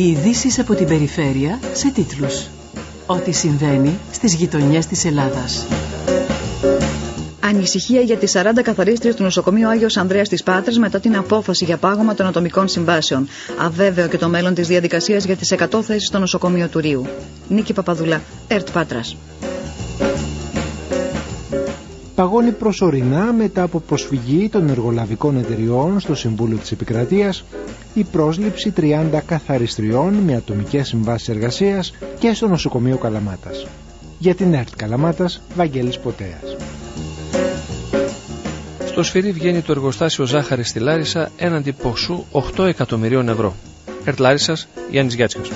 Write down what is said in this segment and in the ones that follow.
Οι ειδήσεις από την περιφέρεια σε τίτλους. Ό,τι συμβαίνει στις γειτονιές της Ελλάδας. Ανησυχία για τις 40 καθαρίστριες του νοσοκομείου Άγιος Ανδρέας της Πάτρε μετά την απόφαση για πάγωμα των ατομικών συμβάσεων. Αβέβαιο και το μέλλον της διαδικασίας για τις 100 θέσεις στο νοσοκομείο του Ρίου. Νίκη Παπαδουλά, ΕΡΤ Πάτρας. Παγώνει προσωρινά μετά από προσφυγή των εργολαβικών εταιριών στο Συμβούλιο της Επικρατείας η πρόσληψη 30 καθαριστριών με ατομικές συμβάσεις εργασίας και στο νοσοκομείο Καλαμάτας. Για την ΕΡΤ Καλαμάτας, Βαγγέλης Ποτέας. Στο σφυρί βγαίνει το εργοστάσιο ζάχαρη στη Λάρισα έναντι ποσού 8 εκατομμυρίων ευρώ. Ερτ Λάρισας, Γιάννης Γιάτσικας.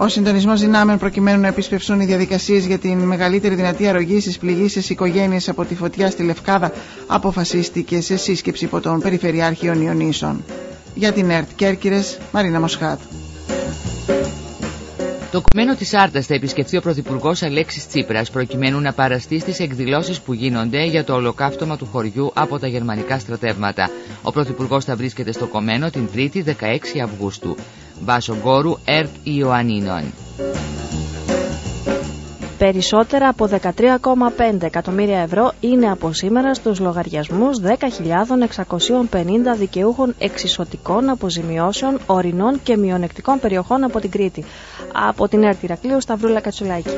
Ο συντονισμός δυνάμεων προκειμένου να επισπευσούν οι διαδικασίες για την μεγαλύτερη δυνατή αρρωγή στις πληγήσεις οικογένειες από τη φωτιά στη Λευκάδα αποφασίστηκε σε σύσκεψη υπό τον Περιφερειάρχη Ιωνίσων. Για την ΕΡΤ Κέρκυρες, Μαρίνα Μοσχάτ. Το κομμένο της Άρτας θα επισκεφθεί ο Πρωθυπουργός Αλέξης Τσίπρας προκειμένου να παραστεί στις εκδηλώσεις που γίνονται για το ολοκαύτωμα του χωριού από τα γερμανικά στρατεύματα. Ο Πρωθυπουργός θα βρίσκεται στο κομμένο την 3η 16 Αυγούστου. Βάσο Γκόρου, ΕΡΤ Ιωαννίνων. Περισσότερα από 13,5 εκατομμύρια ευρώ είναι από σήμερα στους λογαριασμούς 10.650 δικαιούχων εξισωτικών αποζημιώσεων ορεινών και μειονεκτικών περιοχών από την Κρήτη. Από την ΕΡΤ Ηρακλείου Σταυρούλα Κατσουλάκη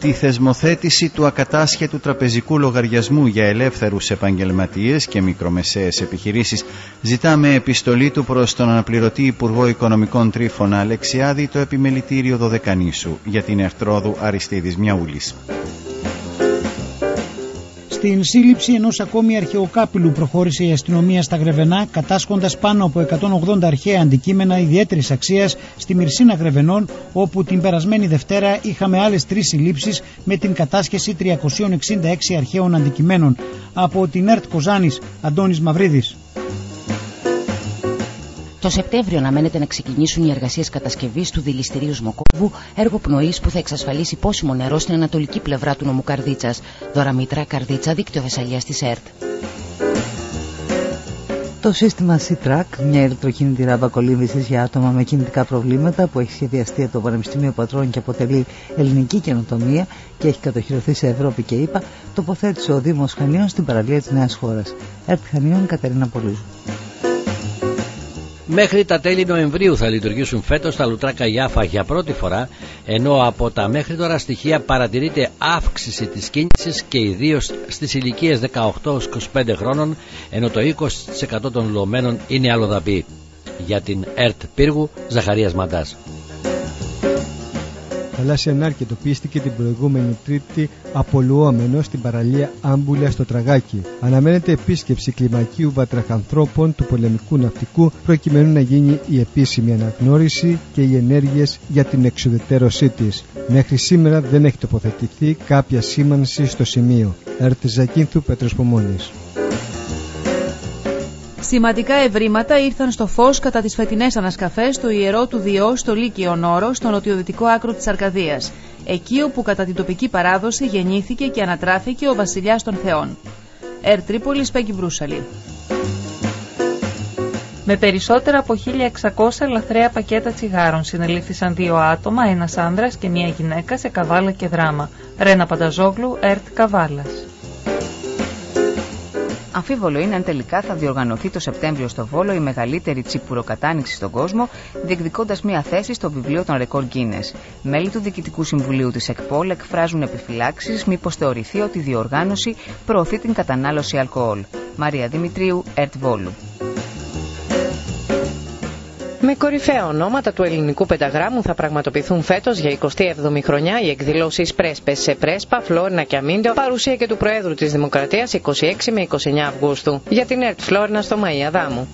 τη θεσμοθέτηση του ακατάσχετου τραπεζικού λογαριασμού για ελεύθερους επαγγελματίες και μικρομεσαίες επιχειρήσεις ζητάμε επιστολή του προς τον αναπληρωτή Υπουργό Οικονομικών Τρίφωνα Αλεξιάδη το επιμελητήριο Δωδεκανήσου για την Ερτρόδου Αριστίδης Μιαούλης. Στην σύλληψη ενός ακόμη αρχαιοκάπηλου προχώρησε η αστυνομία στα Γρεβενά, κατάσχοντας πάνω από 180 αρχαία αντικείμενα ιδιαίτερης αξίας στη Μυρσίνα Γρεβενών, όπου την περασμένη Δευτέρα είχαμε άλλες τρεις συλλήψεις με την κατάσχεση 366 αρχαίων αντικειμένων. Από την ΕΡΤ Κοζάνης, Αντώνης Μαυρίδης. Το Σεπτέμβριο αναμένεται να ξεκινήσουν οι εργασίες κατασκευής του δηληστηρίου Σμοκόβου, έργο πνοής που θα εξασφαλίσει πόσιμο νερό στην ανατολική πλευρά του νομού Καρδίτσας. Δωραμήτρα Καρδίτσα, δίκτυο Θεσσαλίας της ΕΡΤ. Το σύστημα C-Track, μια ηλεκτροκίνητη ράμπα κολύμβηση για άτομα με κινητικά προβλήματα που έχει σχεδιαστεί από το Πανεπιστήμιο Πατρών και αποτελεί ελληνική καινοτομία και έχει κατοχυρωθεί σε Ευρώπη και ΗΠΑ, τοποθέτησε ο Δήμος Χανίων στην παραλία της Νέας Χώρας. ΕΡΤ Χανίων, Κατερίνα Πολύζου. Μέχρι τα τέλη Νοεμβρίου θα λειτουργήσουν φέτος τα λουτράκα Γιάφα για πρώτη φορά, ενώ από τα μέχρι τώρα στοιχεία παρατηρείται αύξηση της κίνησης και ιδίως στις ηλικίες 18-25 χρόνων, ενώ το 20% των λομένων είναι αλλοδαπή. Για την ΕΡΤ Πύργου, Ζαχαρίας Μαντάς θαλάσσια νάρκη εντοπίστηκε την προηγούμενη Τρίτη απολουόμενο στην παραλία Άμπουλια στο Τραγάκι. Αναμένεται επίσκεψη κλιμακίου βατραχανθρώπων του πολεμικού ναυτικού προκειμένου να γίνει η επίσημη αναγνώριση και οι ενέργειες για την εξουδετερώσή της. Μέχρι σήμερα δεν έχει τοποθετηθεί κάποια σήμανση στο σημείο. Ερτζακίνθου Πέτρος Πομόνης. Σημαντικά ευρήματα ήρθαν στο φως κατά τις φετινές ανασκαφές του ιερό του Διό στο Λύκειο Νόρο, στο νοτιοδυτικό άκρο της Αρκαδίας. Εκεί όπου κατά την τοπική παράδοση γεννήθηκε και ανατράφηκε ο βασιλιάς των Θεών. Ερ Τρίπολης Πέγκη Μπρούσαλη. Με περισσότερα από 1.600 λαθρέα πακέτα τσιγάρων συνελήφθησαν δύο άτομα, ένας άνδρας και μία γυναίκα σε καβάλα και δράμα. Ρένα Πανταζόγλου, Ερτ Καβάλας. Αμφίβολο είναι αν τελικά θα διοργανωθεί το Σεπτέμβριο στο Βόλο η μεγαλύτερη τσιπουροκατάνοιξη στον κόσμο, διεκδικώντας μία θέση στο βιβλίο των ρεκόρ Guinness. Μέλη του Διοικητικού Συμβουλίου της ΕΚΠΟΛ εκφράζουν επιφυλάξεις μήπως θεωρηθεί ότι η διοργάνωση προωθεί την κατανάλωση αλκοόλ. Μαρία Δημητρίου, ΕΡΤ Βόλου. Με κορυφαία ονόματα του ελληνικού πενταγράμμου θα πραγματοποιηθούν φέτος για 27η χρονιά οι εκδηλώσεις Πρέσπε σε Πρέσπα, Φλόρινα και Αμίντο, παρουσία και του Προέδρου της Δημοκρατίας 26 με 29 Αυγούστου. Για την ΕΡΤ Φλόρινα στο Μαία Δάμου.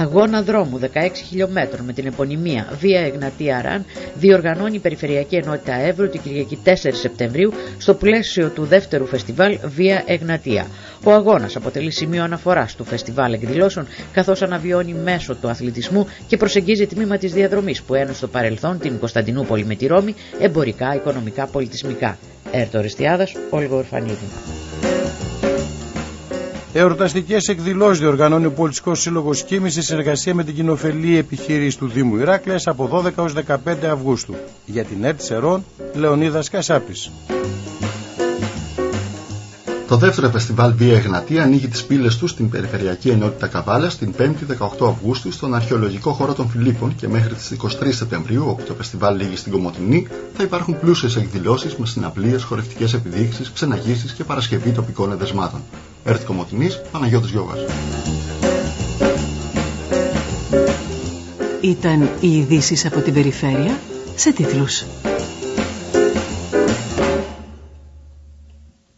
Αγώνα δρόμου 16 χιλιόμετρων με την επωνυμία Βία Εγνατία Ραν διοργανώνει η Περιφερειακή Ενότητα Εύρου την Κυριακή 4 Σεπτεμβρίου στο πλαίσιο του δεύτερου φεστιβάλ Βία Εγνατία. Ο αγώνας αποτελεί σημείο αναφοράς του φεστιβάλ εκδηλώσεων καθώς αναβιώνει μέσω του αθλητισμού και προσεγγίζει τμήμα της διαδρομής που ένωσε στο παρελθόν την Κωνσταντινούπολη με τη Ρώμη εμπορικά, οικονομικά, πολιτισμικά. Έρτο Ριστιάδα, Όλγο Εορταστικές εκδηλώσεις διοργανώνει ο Πολιτικός Σύλλογος Κίμη σε συνεργασία με την κοινοφελή επιχείρηση του Δήμου Ηράκλειας από 12 έως 15 Αυγούστου. Για την ΕΡΤ Σερών, Λεωνίδας Κασάπης. Το δεύτερο φεστιβάλ Βία Εγνατία ανοίγει τις πύλες του στην Περιφερειακή Ενότητα Καβάλα την 5η 18 Αυγούστου στον Αρχαιολογικό Χώρο των Φιλίππων και μέχρι τις 23 Σεπτεμβρίου, όπου το φεστιβάλ λήγει στην Κομωτινή, θα υπάρχουν πλούσιες εκδηλώσεις με συναυλίες, χορευτικές επιδείξεις, ξεναγήσεις και παρασκευή τοπικών εδεσμάτων. Έρθει Κομωτινής, Παναγιώτης Γιώγας. Ήταν οι ειδήσεις από την περιφέρεια σε τίτλους.